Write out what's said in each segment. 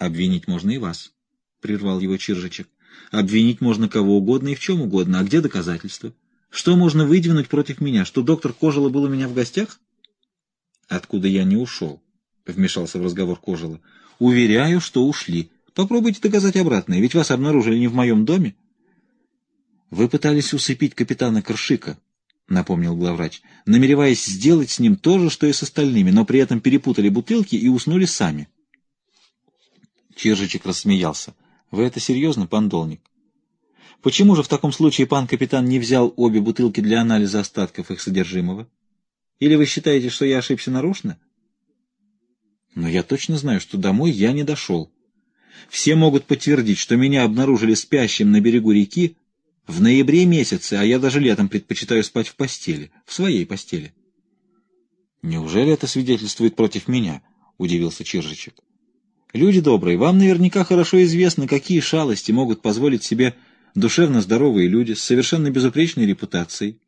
Обвинить можно и вас, — прервал его Чиржичек. Обвинить можно кого угодно и в чем угодно. А где доказательства? Что можно выдвинуть против меня? Что доктор Кожела был у меня в гостях? Откуда я не ушел? — вмешался в разговор Кожела. Уверяю, что ушли. Попробуйте доказать обратное, ведь вас обнаружили не в моем доме. Вы пытались усыпить капитана Кршика, — напомнил главврач, намереваясь сделать с ним то же, что и с остальными, но при этом перепутали бутылки и уснули сами. Чижичек рассмеялся. — Вы это серьезно, пан Долник? Почему же в таком случае пан капитан не взял обе бутылки для анализа остатков их содержимого? Или вы считаете, что я ошибся нарочно? Но я точно знаю, что домой я не дошел. Все могут подтвердить, что меня обнаружили спящим на берегу реки в ноябре месяце, а я даже летом предпочитаю спать в постели, в своей постели. Неужели это свидетельствует против меня? — удивился Чиржичек. Люди добрые, вам наверняка хорошо известно, какие шалости могут позволить себе душевно здоровые люди с совершенно безупречной репутацией.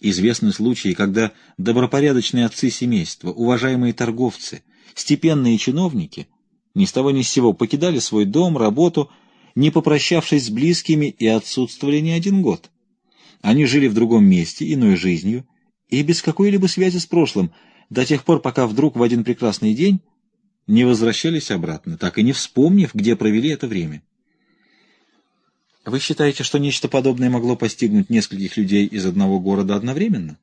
Известны случаи, когда добропорядочные отцы семейства, уважаемые торговцы, степенные чиновники ни с того ни с сего покидали свой дом, работу, не попрощавшись с близкими и отсутствовали не один год. Они жили в другом месте, иной жизнью, и без какой-либо связи с прошлым, до тех пор, пока вдруг в один прекрасный день не возвращались обратно, так и не вспомнив, где провели это время. Вы считаете, что нечто подобное могло постигнуть нескольких людей из одного города одновременно?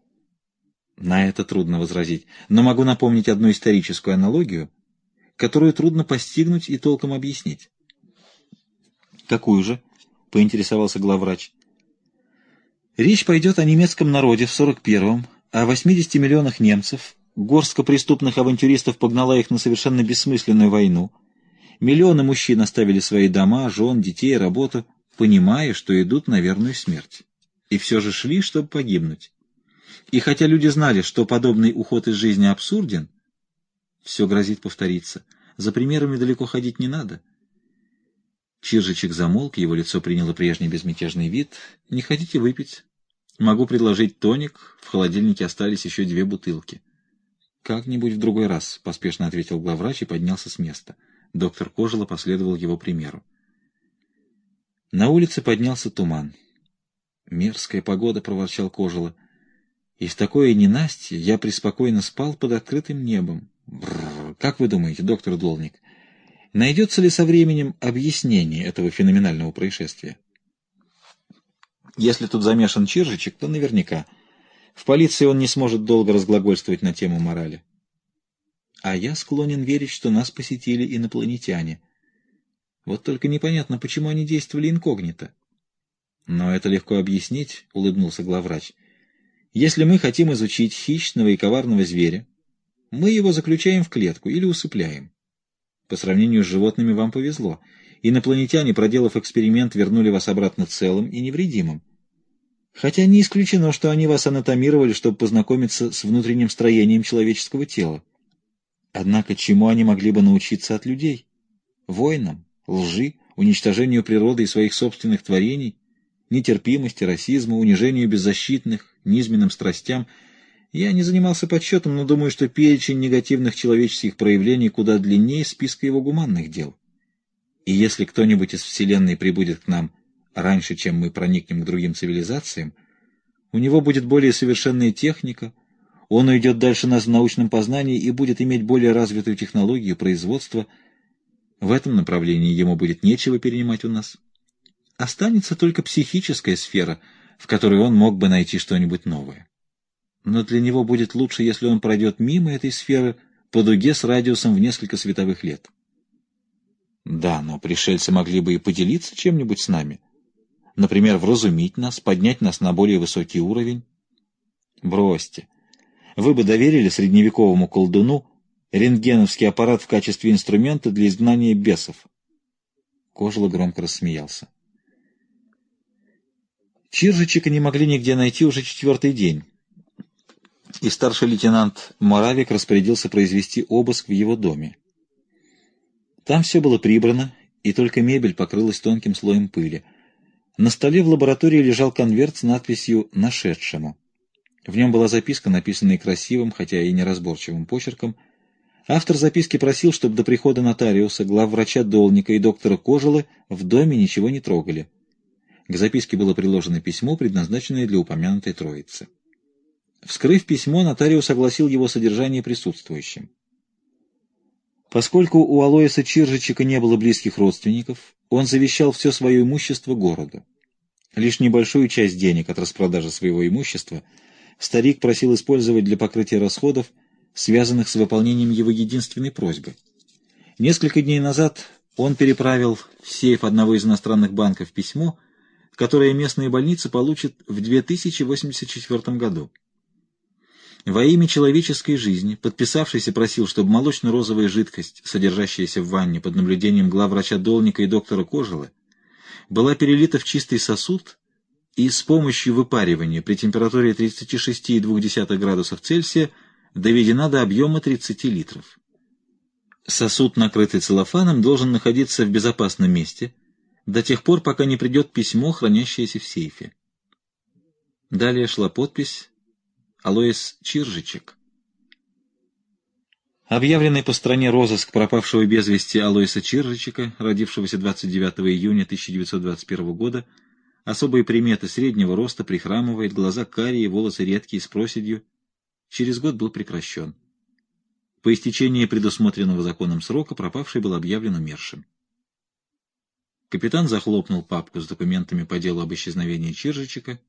На это трудно возразить, но могу напомнить одну историческую аналогию, которую трудно постигнуть и толком объяснить. «Какую же?» — поинтересовался главврач. «Речь пойдет о немецком народе в 41-м, о 80 миллионах немцев, Горстка преступных авантюристов погнала их на совершенно бессмысленную войну. Миллионы мужчин оставили свои дома, жен, детей, работу, понимая, что идут на верную смерть. И все же шли, чтобы погибнуть. И хотя люди знали, что подобный уход из жизни абсурден, все грозит повториться. За примерами далеко ходить не надо. Чиржичек замолк, его лицо приняло прежний безмятежный вид. «Не хотите выпить?» «Могу предложить тоник. В холодильнике остались еще две бутылки». «Как-нибудь в другой раз», — поспешно ответил главврач и поднялся с места. Доктор Кожела последовал его примеру. На улице поднялся туман. «Мерзкая погода», — проворчал Кожела. «И в такое ненастье я преспокойно спал под открытым небом. Бррр, как вы думаете, доктор Долник, найдется ли со временем объяснение этого феноменального происшествия?» «Если тут замешан Чиржичек, то наверняка». В полиции он не сможет долго разглагольствовать на тему морали. А я склонен верить, что нас посетили инопланетяне. Вот только непонятно, почему они действовали инкогнито. Но это легко объяснить, — улыбнулся главврач. Если мы хотим изучить хищного и коварного зверя, мы его заключаем в клетку или усыпляем. По сравнению с животными вам повезло. Инопланетяне, проделав эксперимент, вернули вас обратно целым и невредимым. Хотя не исключено, что они вас анатомировали, чтобы познакомиться с внутренним строением человеческого тела. Однако чему они могли бы научиться от людей? Войнам, лжи, уничтожению природы и своих собственных творений, нетерпимости, расизму, унижению беззащитных, низменным страстям. Я не занимался подсчетом, но думаю, что перечень негативных человеческих проявлений куда длиннее списка его гуманных дел. И если кто-нибудь из Вселенной прибудет к нам раньше, чем мы проникнем к другим цивилизациям, у него будет более совершенная техника, он уйдет дальше нас в научном познании и будет иметь более развитую технологию производства. В этом направлении ему будет нечего перенимать у нас. Останется только психическая сфера, в которой он мог бы найти что-нибудь новое. Но для него будет лучше, если он пройдет мимо этой сферы по дуге с радиусом в несколько световых лет. Да, но пришельцы могли бы и поделиться чем-нибудь с нами например, вразумить нас, поднять нас на более высокий уровень? Бросьте. Вы бы доверили средневековому колдуну рентгеновский аппарат в качестве инструмента для изгнания бесов? Кожла громко рассмеялся. Чиржичика не могли нигде найти уже четвертый день, и старший лейтенант Моравик распорядился произвести обыск в его доме. Там все было прибрано, и только мебель покрылась тонким слоем пыли. На столе в лаборатории лежал конверт с надписью «Нашедшему». В нем была записка, написанная красивым, хотя и неразборчивым почерком. Автор записки просил, чтобы до прихода нотариуса, главврача Долника и доктора Кожелы в доме ничего не трогали. К записке было приложено письмо, предназначенное для упомянутой троицы. Вскрыв письмо, нотариус огласил его содержание присутствующим. Поскольку у Алоиса Чиржичика не было близких родственников, он завещал все свое имущество городу. Лишь небольшую часть денег от распродажи своего имущества старик просил использовать для покрытия расходов, связанных с выполнением его единственной просьбы. Несколько дней назад он переправил в сейф одного из иностранных банков письмо, которое местные больницы получат в 2084 году. Во имя человеческой жизни подписавшийся просил, чтобы молочно-розовая жидкость, содержащаяся в ванне под наблюдением главврача Долника и доктора Кожелы, была перелита в чистый сосуд и с помощью выпаривания при температуре 36,2 градусов Цельсия доведена до объема 30 литров. Сосуд, накрытый целлофаном, должен находиться в безопасном месте до тех пор, пока не придет письмо, хранящееся в сейфе. Далее шла подпись Алоис Чиржичек. Объявленный по стране розыск пропавшего без вести Алоиса Чиржичека, родившегося 29 июня 1921 года, особые приметы среднего роста, прихрамывает, глаза карие, волосы редкие, с проседью, через год был прекращен. По истечении предусмотренного законом срока пропавший был объявлен умершим. Капитан захлопнул папку с документами по делу об исчезновении Чиржичека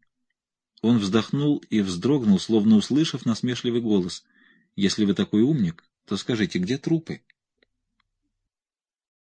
он вздохнул и вздрогнул, словно услышав насмешливый голос. «Если вы такой умник, то скажите, где трупы?»